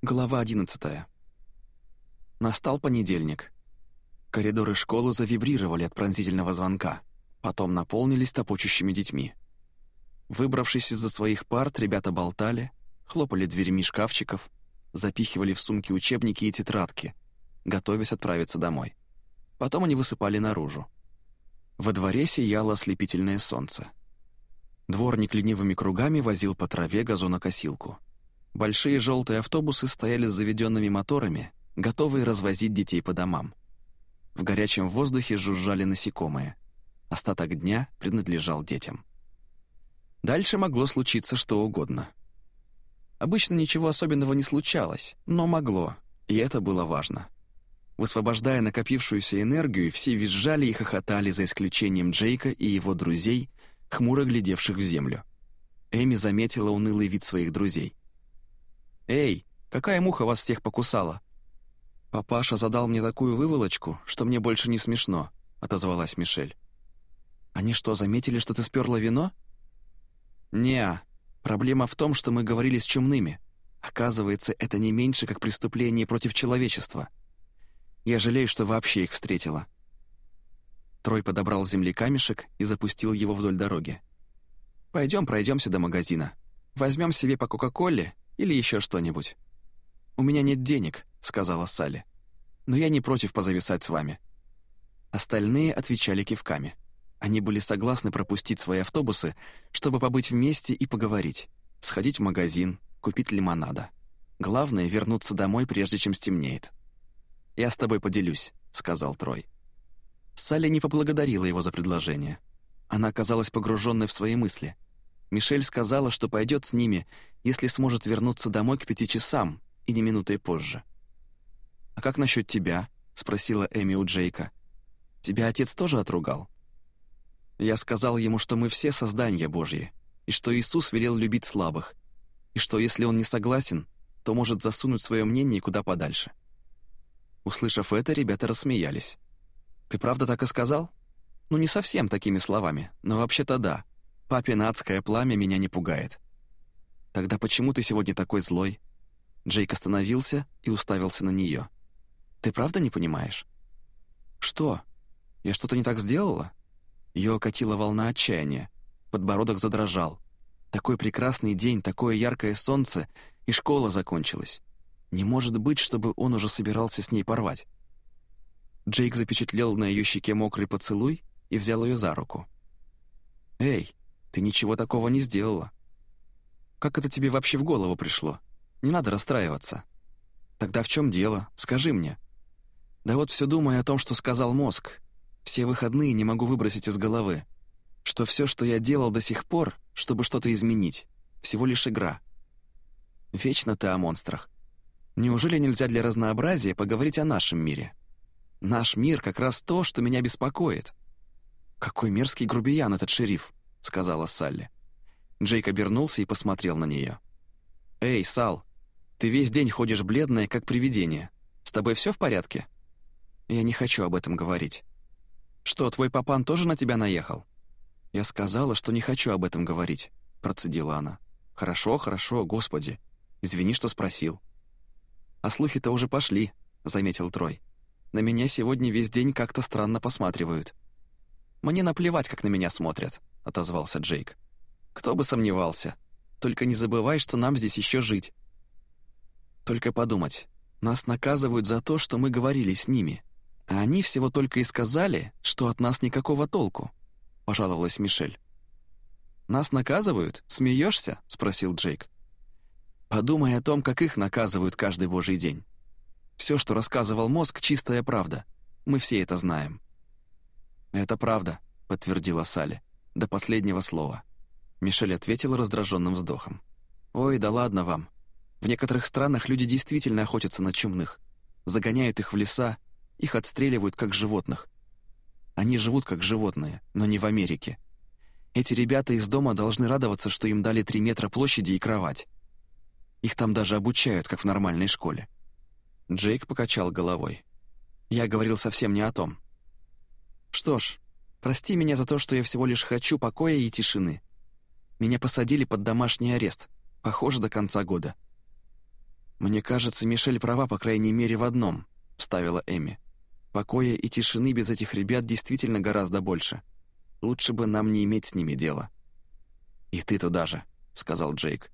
Глава одиннадцатая. Настал понедельник. Коридоры школы завибрировали от пронзительного звонка, потом наполнились топочущими детьми. Выбравшись из-за своих парт, ребята болтали, хлопали дверьми шкафчиков, запихивали в сумки учебники и тетрадки, готовясь отправиться домой. Потом они высыпали наружу. Во дворе сияло ослепительное солнце. Дворник ленивыми кругами возил по траве газонокосилку. Большие желтые автобусы стояли с заведенными моторами, готовые развозить детей по домам. В горячем воздухе жужжали насекомые. Остаток дня принадлежал детям. Дальше могло случиться что угодно. Обычно ничего особенного не случалось, но могло, и это было важно. Высвобождая накопившуюся энергию, все визжали и хохотали за исключением Джейка и его друзей, хмуро глядевших в землю. Эми заметила унылый вид своих друзей. «Эй, какая муха вас всех покусала?» «Папаша задал мне такую выволочку, что мне больше не смешно», — отозвалась Мишель. «Они что, заметили, что ты сперла вино?» «Не, проблема в том, что мы говорили с чумными. Оказывается, это не меньше, как преступление против человечества. Я жалею, что вообще их встретила». Трой подобрал с земли камешек и запустил его вдоль дороги. «Пойдем пройдемся до магазина. Возьмем себе по Кока-Коле или еще что-нибудь». «У меня нет денег», — сказала Салли. «Но я не против позависать с вами». Остальные отвечали кивками. Они были согласны пропустить свои автобусы, чтобы побыть вместе и поговорить, сходить в магазин, купить лимонада. Главное — вернуться домой, прежде чем стемнеет. «Я с тобой поделюсь», — сказал Трой. Салли не поблагодарила его за предложение. Она оказалась погруженной в свои мысли. Мишель сказала, что пойдет с ними, если сможет вернуться домой к пяти часам и не минутой позже. «А как насчет тебя?» — спросила Эми у Джейка. «Тебя отец тоже отругал?» Я сказал ему, что мы все создания Божьи, и что Иисус велел любить слабых, и что если он не согласен, то может засунуть свое мнение куда подальше. Услышав это, ребята рассмеялись. «Ты правда так и сказал?» «Ну, не совсем такими словами, но вообще-то да. Папин адское пламя меня не пугает». «Тогда почему ты сегодня такой злой?» Джейк остановился и уставился на нее. «Ты правда не понимаешь?» «Что? Я что-то не так сделала?» Ее окатила волна отчаяния. Подбородок задрожал. Такой прекрасный день, такое яркое солнце, и школа закончилась. Не может быть, чтобы он уже собирался с ней порвать. Джейк запечатлел на ее щеке мокрый поцелуй и взял ее за руку. «Эй, ты ничего такого не сделала. Как это тебе вообще в голову пришло? Не надо расстраиваться. Тогда в чем дело? Скажи мне». «Да вот все думаю о том, что сказал мозг. Все выходные не могу выбросить из головы. Что все, что я делал до сих пор, чтобы что-то изменить, всего лишь игра. Вечно ты о монстрах. Неужели нельзя для разнообразия поговорить о нашем мире?» Наш мир как раз то, что меня беспокоит». «Какой мерзкий грубиян этот шериф», — сказала Салли. Джейк обернулся и посмотрел на нее. «Эй, Сал, ты весь день ходишь бледная, как привидение. С тобой все в порядке?» «Я не хочу об этом говорить». «Что, твой папан тоже на тебя наехал?» «Я сказала, что не хочу об этом говорить», — процедила она. «Хорошо, хорошо, господи. Извини, что спросил». «А слухи-то уже пошли», — заметил Трой. На меня сегодня весь день как-то странно посматривают». «Мне наплевать, как на меня смотрят», — отозвался Джейк. «Кто бы сомневался. Только не забывай, что нам здесь еще жить». «Только подумать. Нас наказывают за то, что мы говорили с ними. А они всего только и сказали, что от нас никакого толку», — пожаловалась Мишель. «Нас наказывают? Смеешься?» — спросил Джейк. «Подумай о том, как их наказывают каждый божий день. Все, что рассказывал мозг, чистая правда. Мы все это знаем». «Это правда», — подтвердила Салли. До последнего слова. Мишель ответила раздраженным вздохом. «Ой, да ладно вам. В некоторых странах люди действительно охотятся на чумных. Загоняют их в леса, их отстреливают как животных. Они живут как животные, но не в Америке. Эти ребята из дома должны радоваться, что им дали три метра площади и кровать. Их там даже обучают, как в нормальной школе. Джейк покачал головой. «Я говорил совсем не о том». «Что ж, прости меня за то, что я всего лишь хочу покоя и тишины. Меня посадили под домашний арест, похоже, до конца года». «Мне кажется, Мишель права, по крайней мере, в одном», — вставила Эми. «Покоя и тишины без этих ребят действительно гораздо больше. Лучше бы нам не иметь с ними дела». «И ты туда же», — сказал Джейк.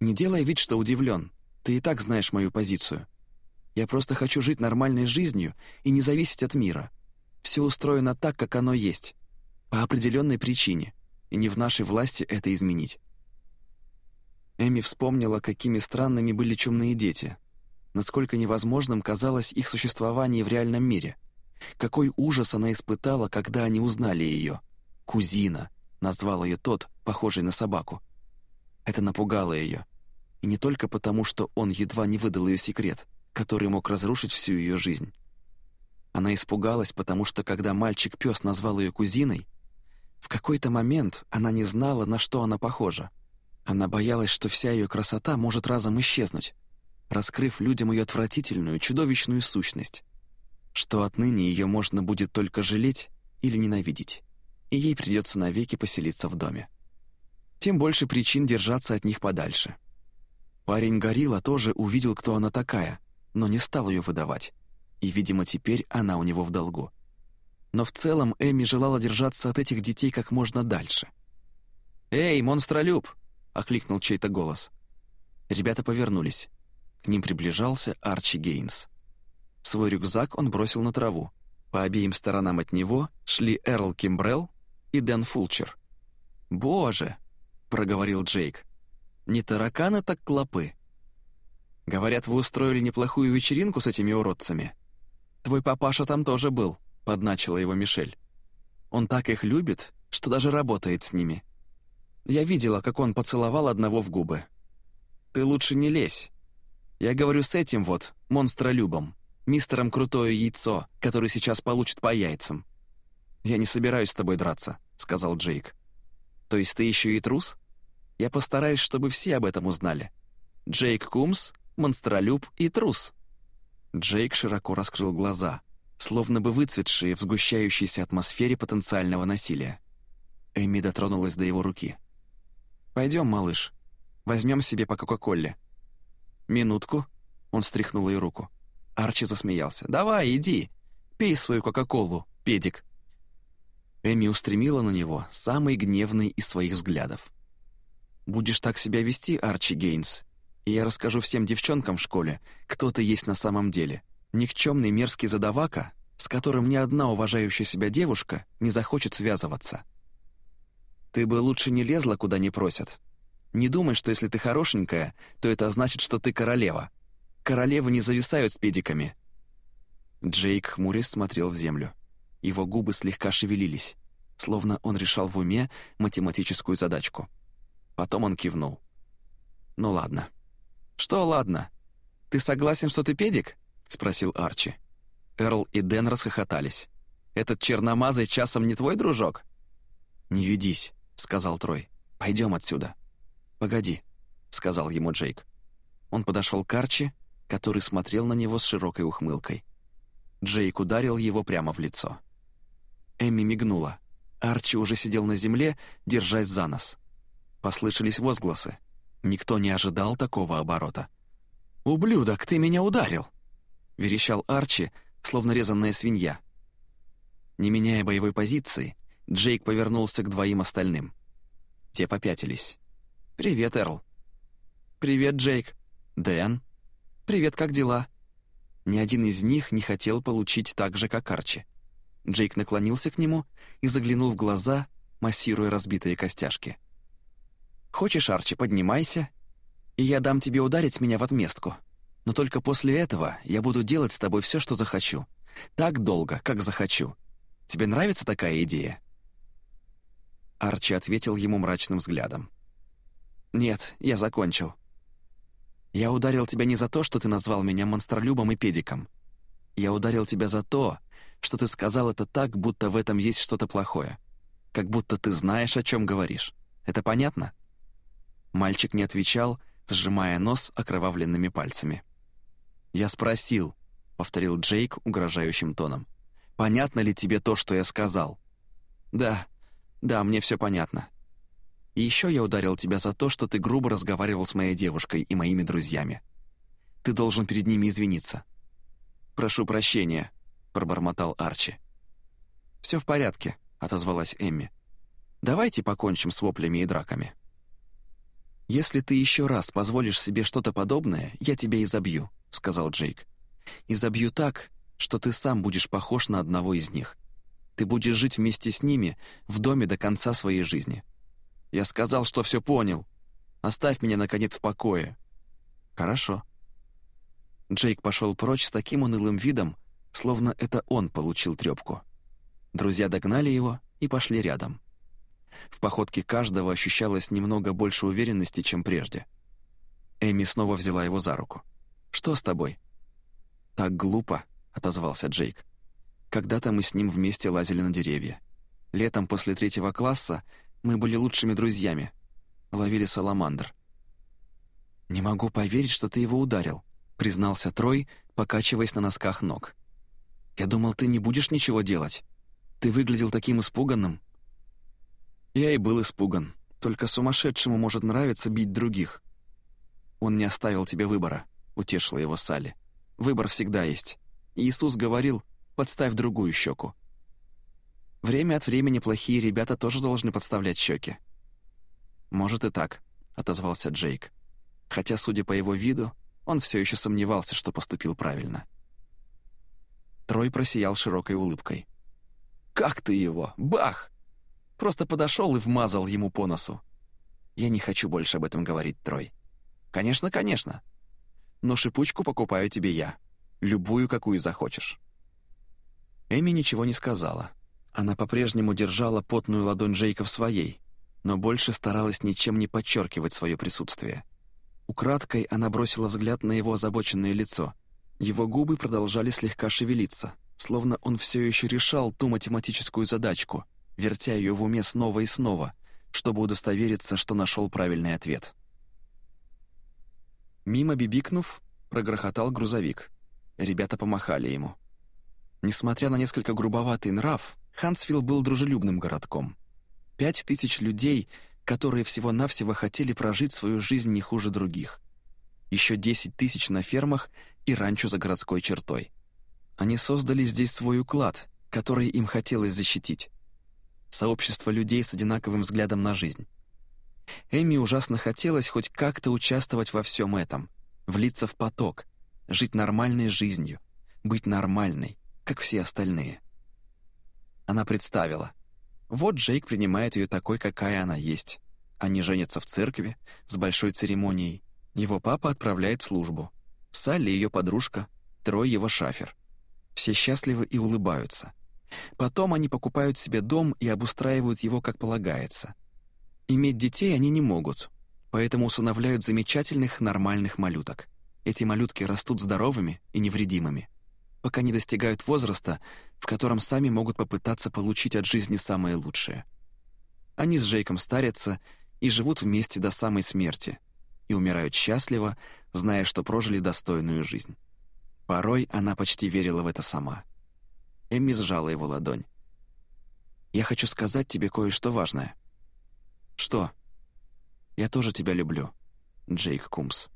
«Не делай вид, что удивлен. Ты и так знаешь мою позицию. Я просто хочу жить нормальной жизнью и не зависеть от мира. Все устроено так, как оно есть. По определенной причине. И не в нашей власти это изменить». Эми вспомнила, какими странными были чумные дети. Насколько невозможным казалось их существование в реальном мире. Какой ужас она испытала, когда они узнали ее. «Кузина», — назвал ее тот, похожий на собаку. Это напугало ее. И не только потому, что он едва не выдал ее секрет, который мог разрушить всю ее жизнь. Она испугалась, потому что когда мальчик-пес назвал ее кузиной, в какой-то момент она не знала, на что она похожа. Она боялась, что вся ее красота может разом исчезнуть, раскрыв людям ее отвратительную, чудовищную сущность, что отныне ее можно будет только жалеть или ненавидеть, и ей придется навеки поселиться в доме. Тем больше причин держаться от них подальше. Парень Горилла тоже увидел, кто она такая, но не стал ее выдавать, и, видимо, теперь она у него в долгу. Но в целом Эми желала держаться от этих детей как можно дальше. «Эй, монстролюб!» — окликнул чей-то голос. Ребята повернулись. К ним приближался Арчи Гейнс. Свой рюкзак он бросил на траву. По обеим сторонам от него шли Эрл Кимбрелл и Дэн Фулчер. «Боже!» — проговорил Джейк. «Не тараканы, так клопы. Говорят, вы устроили неплохую вечеринку с этими уродцами. Твой папаша там тоже был», — подначила его Мишель. «Он так их любит, что даже работает с ними. Я видела, как он поцеловал одного в губы. Ты лучше не лезь. Я говорю с этим вот, монстролюбом, мистером Крутое Яйцо, который сейчас получит по яйцам. Я не собираюсь с тобой драться, сказал Джейк. То есть ты еще и трус? Я постараюсь, чтобы все об этом узнали. Джейк Кумс, монстролюб и трус. Джейк широко раскрыл глаза, словно бы выцветшие в сгущающейся атмосфере потенциального насилия. Эми дотронулась до его руки. Пойдем, малыш. Возьмем себе по Кока-Коле». «Минутку». Он стряхнул ее руку. Арчи засмеялся. «Давай, иди. Пей свою Кока-Колу, педик». Эми устремила на него самый гневный из своих взглядов. «Будешь так себя вести, Арчи Гейнс, и я расскажу всем девчонкам в школе, кто ты есть на самом деле. Никчемный мерзкий задавака, с которым ни одна уважающая себя девушка не захочет связываться. Ты бы лучше не лезла, куда не просят. Не думай, что если ты хорошенькая, то это значит, что ты королева. Королевы не зависают с педиками». Джейк хмурясь смотрел в землю. Его губы слегка шевелились, словно он решал в уме математическую задачку. Потом он кивнул. «Ну ладно». «Что ладно? Ты согласен, что ты педик?» — спросил Арчи. Эрл и Дэн расхохотались. «Этот черномазый часом не твой дружок?» «Не ведись сказал Трой. «Пойдем отсюда». «Погоди», — сказал ему Джейк. Он подошел к Арчи, который смотрел на него с широкой ухмылкой. Джейк ударил его прямо в лицо. Эмми мигнула. Арчи уже сидел на земле, держась за нос. Послышались возгласы. Никто не ожидал такого оборота. «Ублюдок, ты меня ударил!» — верещал Арчи, словно резанная свинья. Не меняя боевой позиции, Джейк повернулся к двоим остальным. Те попятились. «Привет, Эрл». «Привет, Джейк». «Дэн». «Привет, как дела?» Ни один из них не хотел получить так же, как Арчи. Джейк наклонился к нему и заглянул в глаза, массируя разбитые костяшки. «Хочешь, Арчи, поднимайся, и я дам тебе ударить меня в отместку. Но только после этого я буду делать с тобой все, что захочу. Так долго, как захочу. Тебе нравится такая идея?» Арчи ответил ему мрачным взглядом. «Нет, я закончил. Я ударил тебя не за то, что ты назвал меня монстролюбом и педиком. Я ударил тебя за то, что ты сказал это так, будто в этом есть что-то плохое. Как будто ты знаешь, о чем говоришь. Это понятно?» Мальчик не отвечал, сжимая нос окровавленными пальцами. «Я спросил», — повторил Джейк угрожающим тоном. «Понятно ли тебе то, что я сказал?» «Да», «Да, мне все понятно. И еще я ударил тебя за то, что ты грубо разговаривал с моей девушкой и моими друзьями. Ты должен перед ними извиниться». «Прошу прощения», — пробормотал Арчи. «Все в порядке», — отозвалась Эмми. «Давайте покончим с воплями и драками». «Если ты еще раз позволишь себе что-то подобное, я тебя изобью», — сказал Джейк. «Изобью так, что ты сам будешь похож на одного из них. Ты будешь жить вместе с ними в доме до конца своей жизни». «Я сказал, что все понял. Оставь меня, наконец, в покое». «Хорошо». Джейк пошел прочь с таким унылым видом, словно это он получил трепку. Друзья догнали его и пошли рядом. В походке каждого ощущалось немного больше уверенности, чем прежде. Эми снова взяла его за руку. «Что с тобой?» «Так глупо», — отозвался Джейк. «Когда-то мы с ним вместе лазили на деревья. Летом после третьего класса мы были лучшими друзьями. Ловили саламандр». «Не могу поверить, что ты его ударил», — признался Трой, покачиваясь на носках ног. «Я думал, ты не будешь ничего делать. Ты выглядел таким испуганным». Я и был испуган. Только сумасшедшему может нравиться бить других. Он не оставил тебе выбора, утешила его Салли. Выбор всегда есть. Иисус говорил, подставь другую щеку. Время от времени плохие ребята тоже должны подставлять щеки. Может и так, отозвался Джейк. Хотя, судя по его виду, он все еще сомневался, что поступил правильно. Трой просиял широкой улыбкой. «Как ты его? Бах! Просто подошел и вмазал ему по носу. Я не хочу больше об этом говорить, Трой. Конечно, конечно. Но шипучку покупаю тебе я. Любую, какую захочешь. Эми ничего не сказала. Она по-прежнему держала потную ладонь Джейка в своей, но больше старалась ничем не подчеркивать свое присутствие. Украдкой она бросила взгляд на его озабоченное лицо. Его губы продолжали слегка шевелиться, словно он все еще решал ту математическую задачку — вертя ее в уме снова и снова, чтобы удостовериться, что нашел правильный ответ. Мимо бибикнув, прогрохотал грузовик. Ребята помахали ему. Несмотря на несколько грубоватый нрав, Хансвилл был дружелюбным городком. Пять тысяч людей, которые всего-навсего хотели прожить свою жизнь не хуже других. Еще десять тысяч на фермах и ранчо за городской чертой. Они создали здесь свой уклад, который им хотелось защитить сообщество людей с одинаковым взглядом на жизнь. Эми ужасно хотелось хоть как-то участвовать во всем этом, влиться в поток, жить нормальной жизнью, быть нормальной, как все остальные. Она представила. Вот Джейк принимает ее такой, какая она есть. Они женятся в церкви, с большой церемонией. Его папа отправляет службу. Салли ее подружка, Трой его шафер. Все счастливы и улыбаются. Потом они покупают себе дом и обустраивают его как полагается. Иметь детей они не могут, поэтому усыновляют замечательных нормальных малюток. Эти малютки растут здоровыми и невредимыми, пока не достигают возраста, в котором сами могут попытаться получить от жизни самое лучшее. Они с Джейком старятся и живут вместе до самой смерти, и умирают счастливо, зная, что прожили достойную жизнь. Порой она почти верила в это сама. Эмми сжала его ладонь. «Я хочу сказать тебе кое-что важное». «Что?» «Я тоже тебя люблю, Джейк Кумс».